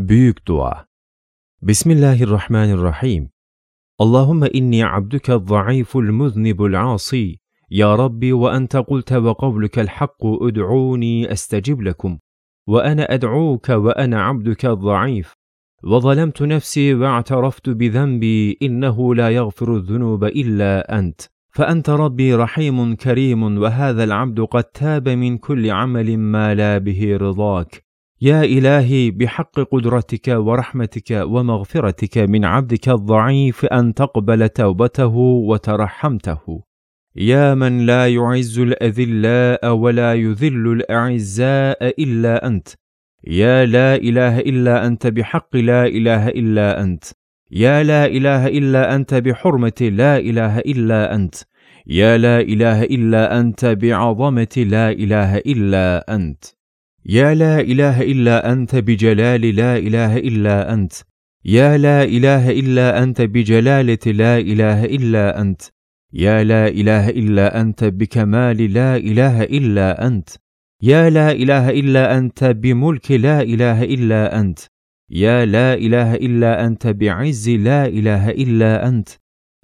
Büyük Dua Bismillahirrahmanirrahim اللهم إني عبدك الضعيف المذنب العاصي. يا ربي وأنت قلت وقولك الحق ادعوني أستجب لكم. وأنا أدعوك وأنا عبدك الضعيف. وظلمت نفسي واعترفت بذنبي. إنه لا يغفر الذنوب إلا أنت. فأنت ربي رحيم كريم. وهذا العبد قد تاب من كل عمل ما لا به رضاك. يا إلهي بحق قدرتك ورحمتك ومغفرتك من عبدك الضعيف أن تقبل توبته وترحمته. يا من لا يعز الأذلاء ولا يذل الأعزاء إلا أنت. يا لا إله إلا أنت بحق لا إله إلا أنت. يا لا إله إلا أنت بحرمة لا إله إلا أنت. يا لا إله إلا أنت بعظمة لا إله إلا أنت. يا لا اله الا انت بجلال لا اله الا انت يا لا اله الا انت بجلاله لا اله الا انت يا لا اله الا انت بكمال لا اله الا انت يا لا اله الا انت بملك لا اله الا انت يا لا اله الا انت بعز لا اله الا انت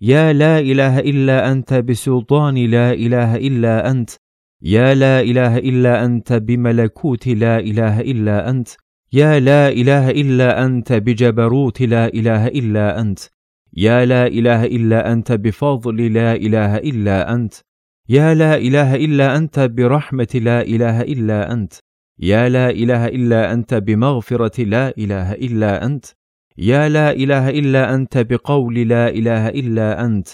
يا لا اله الا انت بسلطان لا اله الا انت يا لا اله الا انت بملكوت لا اله الا انت يا لا اله الا انت بجبروت لا اله الا انت يا لا اله الا انت بفضل لا اله الا انت يا لا اله الا انت برحمه لا اله الا انت يا لا اله الا انت بمغفره لا اله الا انت يا لا اله الا انت بقول لا اله الا انت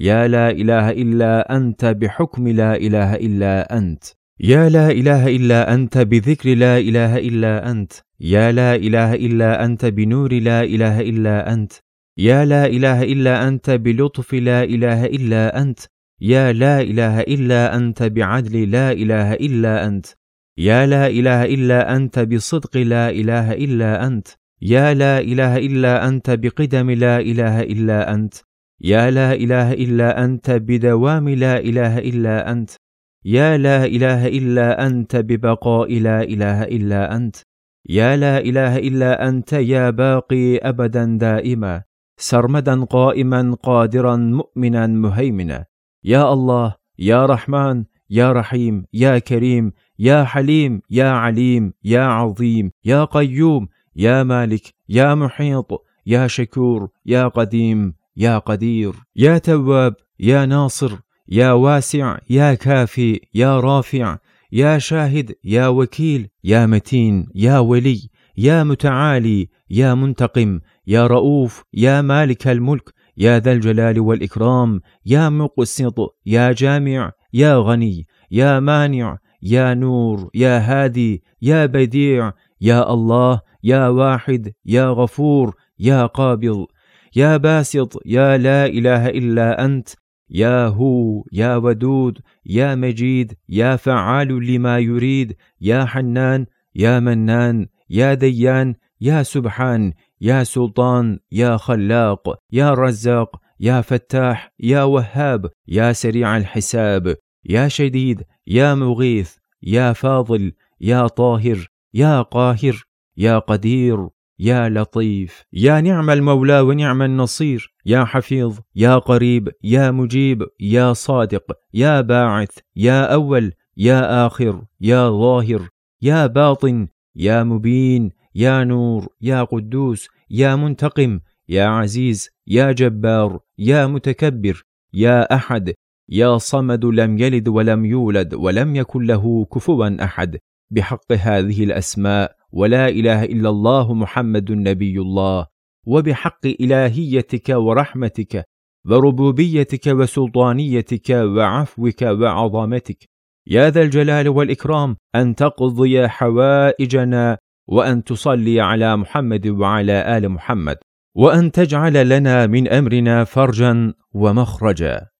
يا لا اله الا انت بحكم لا اله الا انت يا لا اله الا انت بذكر لا اله الا انت يا لا اله الا انت بنور لا اله الا انت يا لا اله الا انت بلطف لا اله الا انت يا لا اله الا انت بعدل لا اله الا انت يا لا اله الا انت بصدق لا اله الا انت يا لا اله الا انت بقدم لا اله الا انت يا لا إله إلا أنت بدوام لا إله إلا أنت. يا لا إله إلا أنت ببقاء لا إله إلا أنت. يا لا إله إلا أنت يا باقي أبدا دائما. سرمدا قائما قادرا مؤمنا مهيمنا. يا الله يا رحمن يا رحيم يا كريم يا حليم يا عليم يا عظيم يا قيوم يا مالك يا محيط يا شكور يا قديم. يا قدير يا تواب يا ناصر يا واسع يا كافي يا رافع يا شاهد يا وكيل يا متين يا ولي يا متعالي يا منتقم يا رؤوف يا مالك الملك يا ذا الجلال والإكرام يا مقسط يا جامع يا غني يا مانع يا نور يا هادي يا بديع يا الله يا واحد يا غفور يا قابض يا باسط يا لا إله إلا أنت يا هو يا ودود يا مجيد يا فعال لما يريد يا حنان يا منان يا ديان يا سبحان يا سلطان يا خلاق يا رزاق يا فتاح يا وهاب يا سريع الحساب يا شديد يا مغيث يا فاضل يا طاهر يا قاهر يا قدير. يا لطيف يا نعم المولى ونعم النصير يا حفيظ يا قريب يا مجيب يا صادق يا باعث يا أول يا آخر يا ظاهر يا باطن يا مبين يا نور يا قدوس يا منتقم يا عزيز يا جبار يا متكبر يا أحد يا صمد لم يلد ولم يولد ولم يكن له كفوا أحد. بحق هذه الأسماء ولا إله إلا الله محمد نبي الله وبحق إلهيتك ورحمتك وربوبيتك وسلطانيتك وعفوك وعظمتك يا ذا الجلال والإكرام أن تقضي حوائجنا وأن تصلي على محمد وعلى آل محمد وأن تجعل لنا من أمرنا فرجا ومخرجا.